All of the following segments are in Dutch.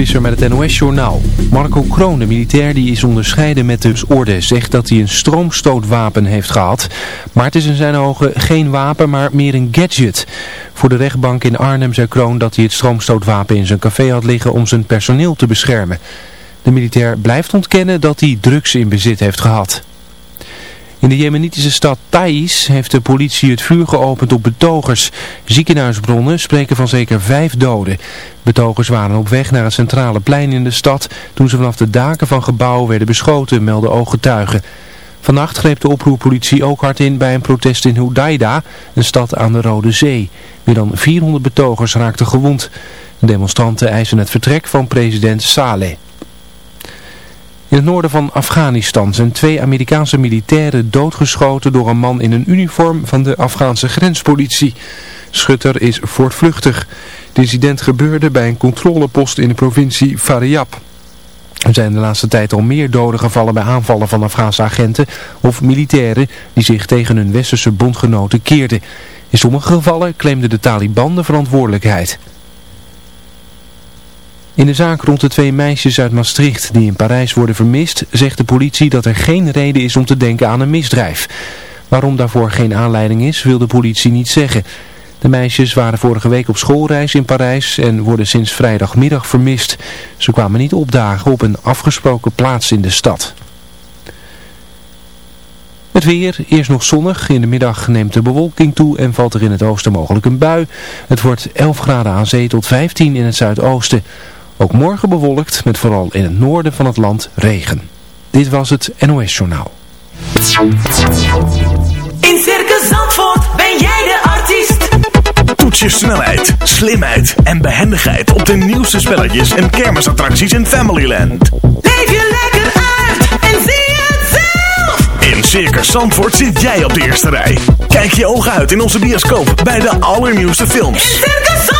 Visser met het NOS-journaal. Marco Kroon, de militair die is onderscheiden met de orde, zegt dat hij een stroomstootwapen heeft gehad. Maar het is in zijn ogen geen wapen, maar meer een gadget. Voor de rechtbank in Arnhem zei Kroon dat hij het stroomstootwapen in zijn café had liggen om zijn personeel te beschermen. De militair blijft ontkennen dat hij drugs in bezit heeft gehad. In de jemenitische stad Thais heeft de politie het vuur geopend op betogers. Ziekenhuisbronnen spreken van zeker vijf doden. Betogers waren op weg naar het centrale plein in de stad toen ze vanaf de daken van gebouwen werden beschoten, melden ooggetuigen. Vannacht greep de oproerpolitie ook hard in bij een protest in Hudaida, een stad aan de Rode Zee. Meer dan 400 betogers raakten gewond. De demonstranten eisen het vertrek van president Saleh. In het noorden van Afghanistan zijn twee Amerikaanse militairen doodgeschoten door een man in een uniform van de Afghaanse grenspolitie. Schutter is voortvluchtig. Het incident gebeurde bij een controlepost in de provincie Faryab. Er zijn de laatste tijd al meer doden gevallen bij aanvallen van Afghaanse agenten of militairen die zich tegen hun westerse bondgenoten keerden. In sommige gevallen claimden de Taliban de verantwoordelijkheid. In de zaak rond de twee meisjes uit Maastricht die in Parijs worden vermist, zegt de politie dat er geen reden is om te denken aan een misdrijf. Waarom daarvoor geen aanleiding is, wil de politie niet zeggen. De meisjes waren vorige week op schoolreis in Parijs en worden sinds vrijdagmiddag vermist. Ze kwamen niet opdagen op een afgesproken plaats in de stad. Het weer, eerst nog zonnig. In de middag neemt de bewolking toe en valt er in het oosten mogelijk een bui. Het wordt 11 graden aan zee tot 15 in het zuidoosten. Ook morgen bewolkt met vooral in het noorden van het land regen. Dit was het NOS Journaal. In Circus Zandvoort ben jij de artiest. Toets je snelheid, slimheid en behendigheid op de nieuwste spelletjes en kermisattracties in Familyland. Leef je lekker uit en zie het zelf. In Circus Zandvoort zit jij op de eerste rij. Kijk je ogen uit in onze bioscoop bij de allernieuwste films. In Circus Zandvoort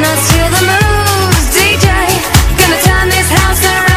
us to the moves, DJ. Gonna turn this house around.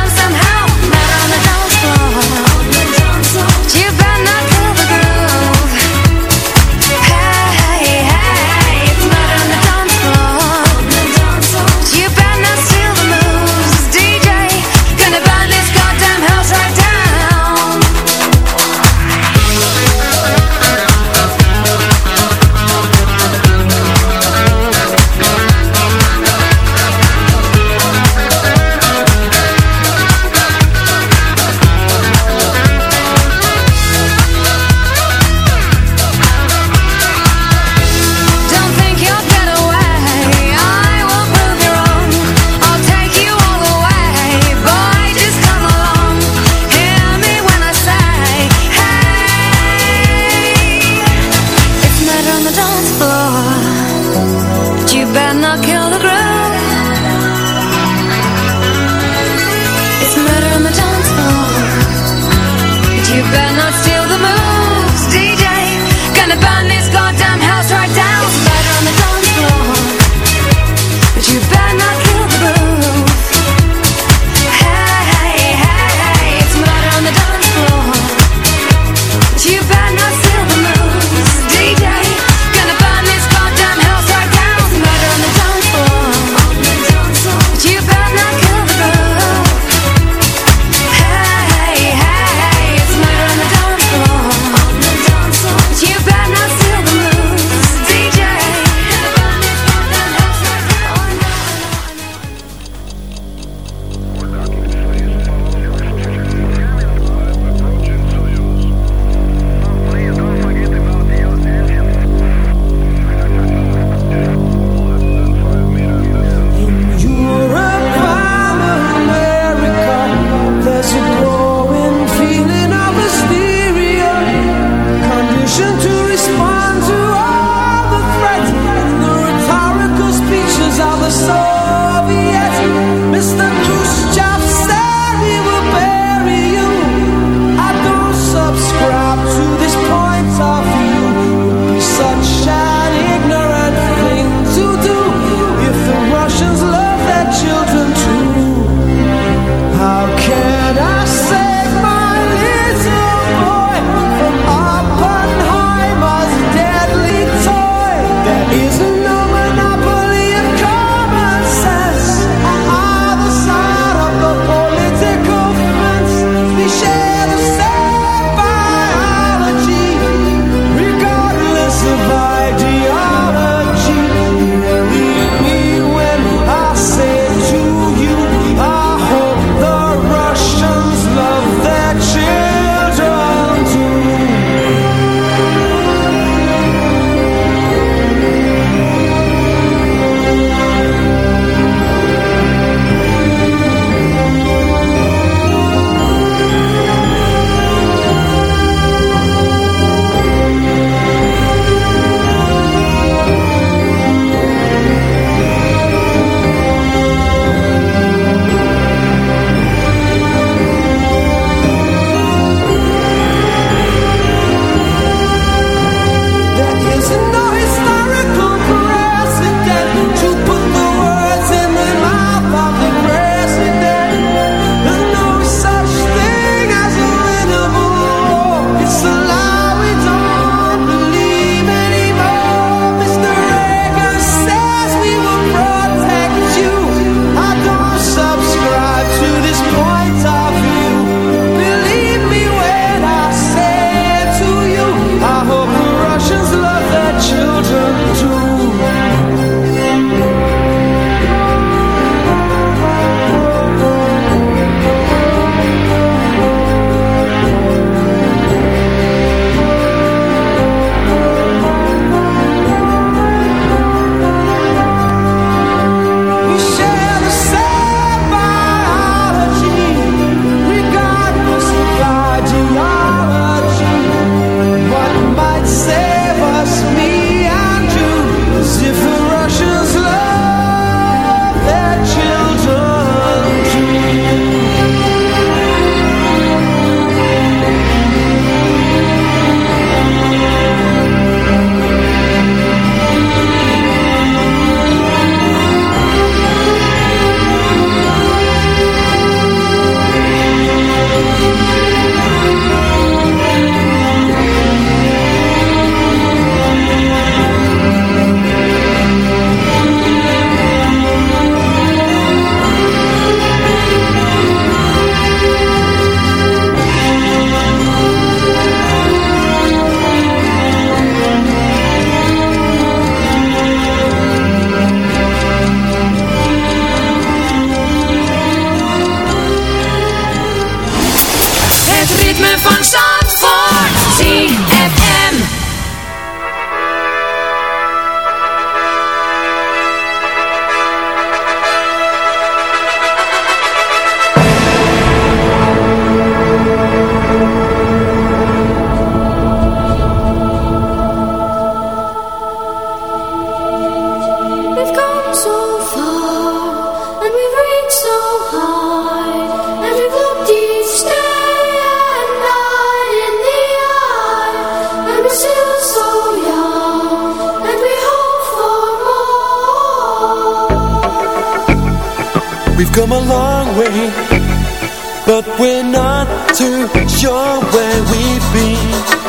you're where we've been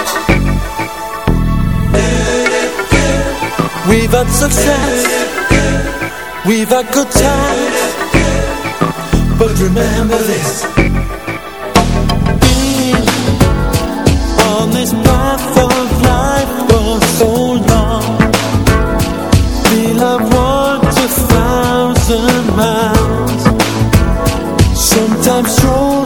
We've had success. We've had good times. But remember this. On this path of life for so long. Have walked a thousand miles. Sometimes strolling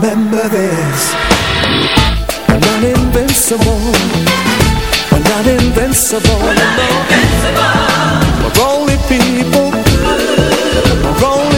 remember this. We're not invincible We're not invincible We're not invincible We're only people. We're only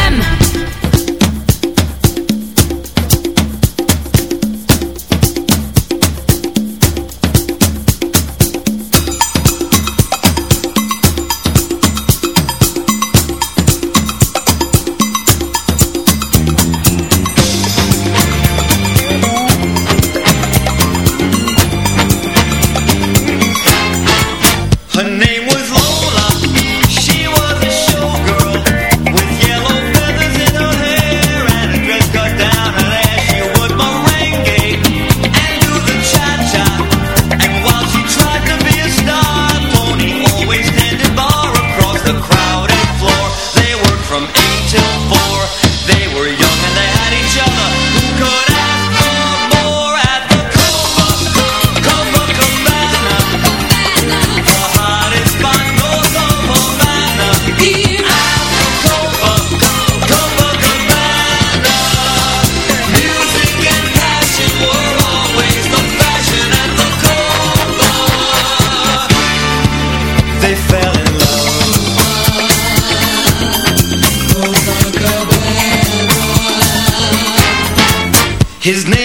His name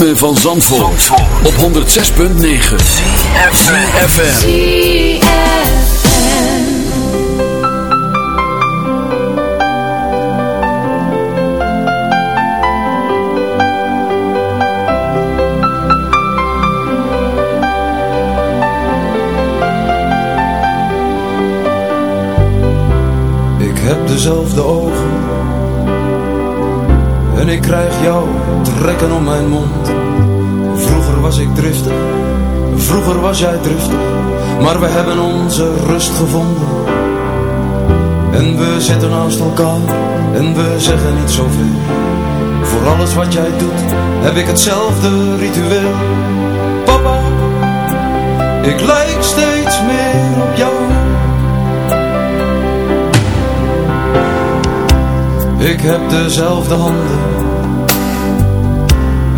ritme van Zandvoort, op 106.9 FM. Ik heb dezelfde ogen En ik krijg jou trekken om mijn mond. Vroeger was ik driftig Vroeger was jij driftig Maar we hebben onze rust gevonden. En we zitten naast elkaar En we zeggen niet zoveel. Voor alles wat jij doet Heb ik hetzelfde ritueel. Papa Ik lijk steeds meer op jou. Ik heb dezelfde handen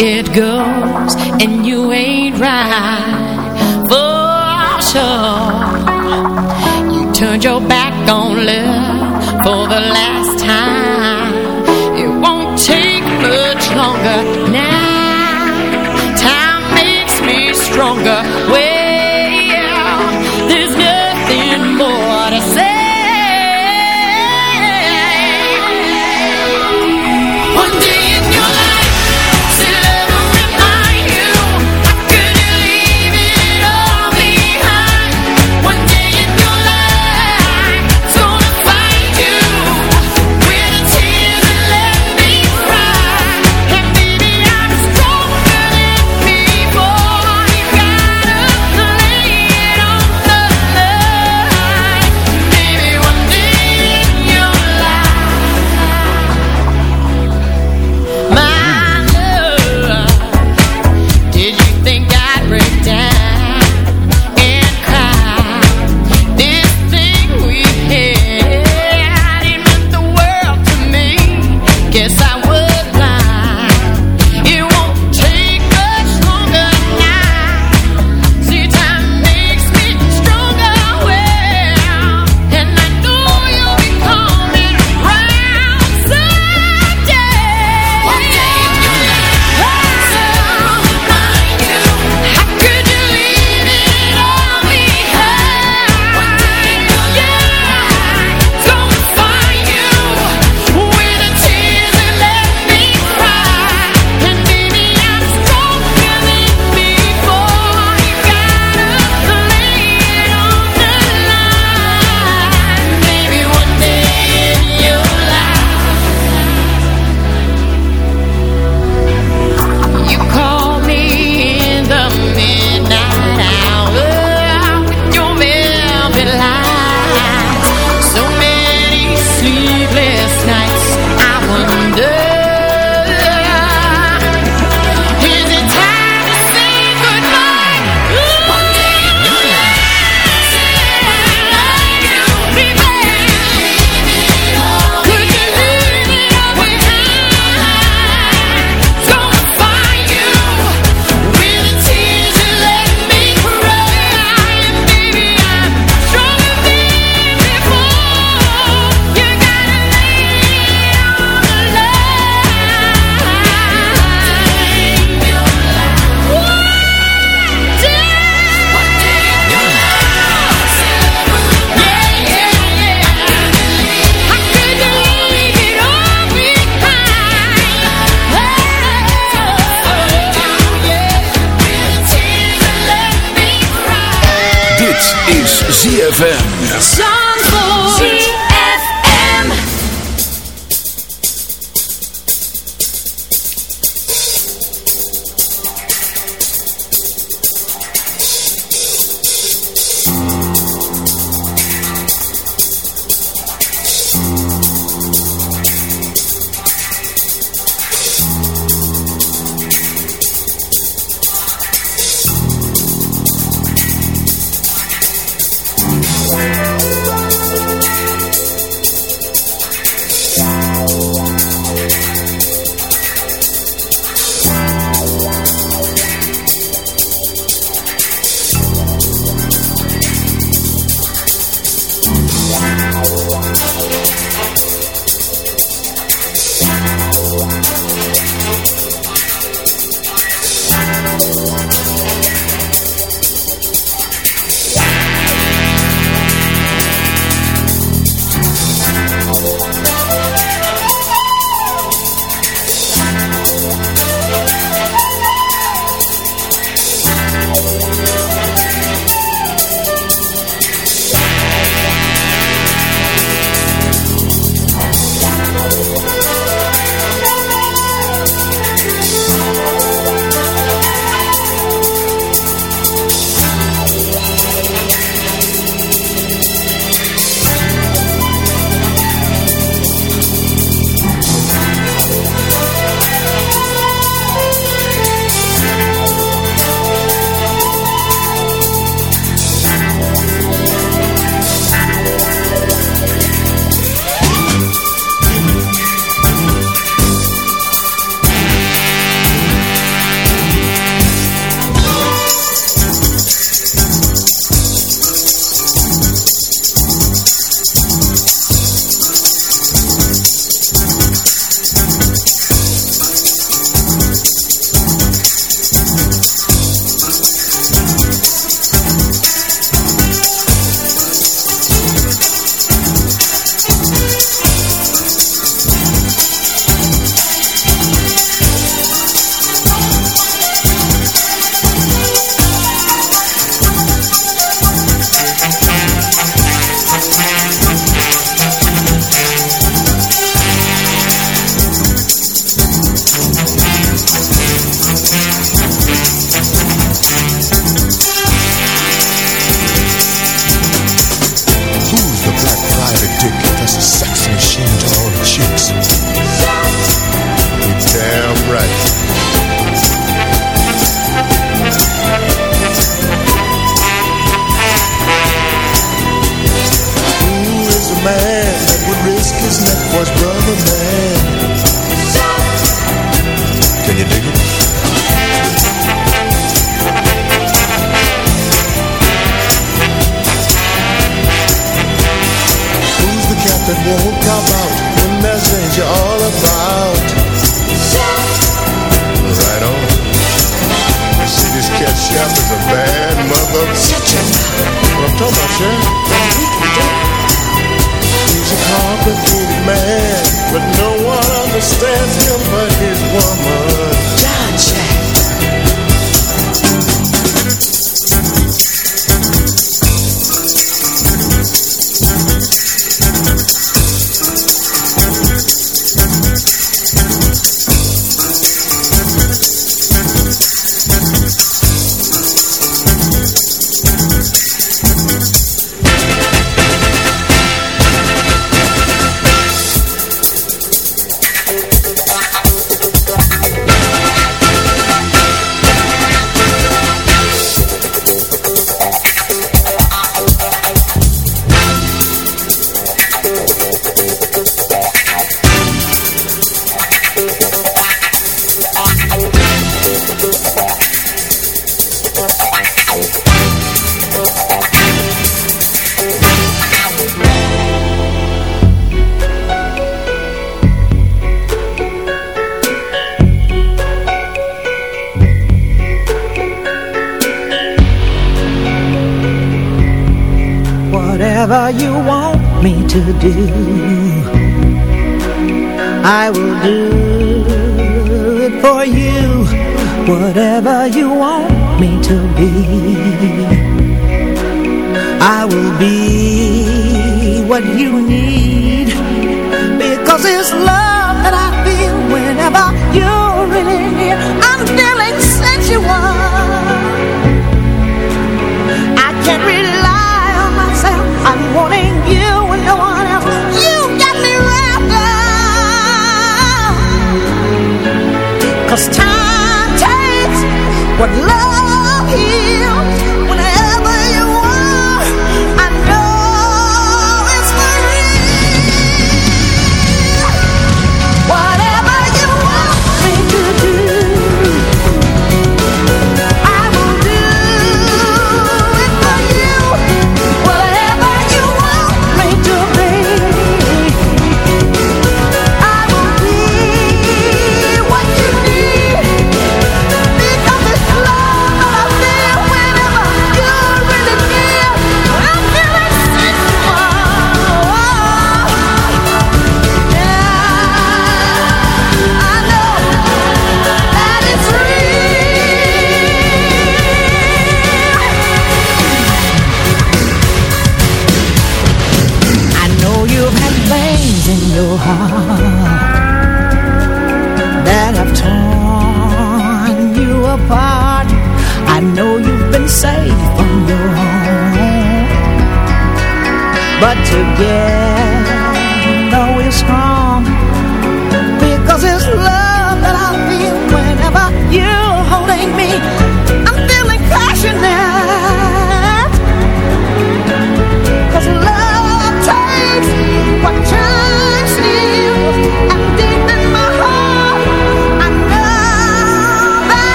it goes, and you ain't right for sure. You turned your back on love for the last time. It won't take much longer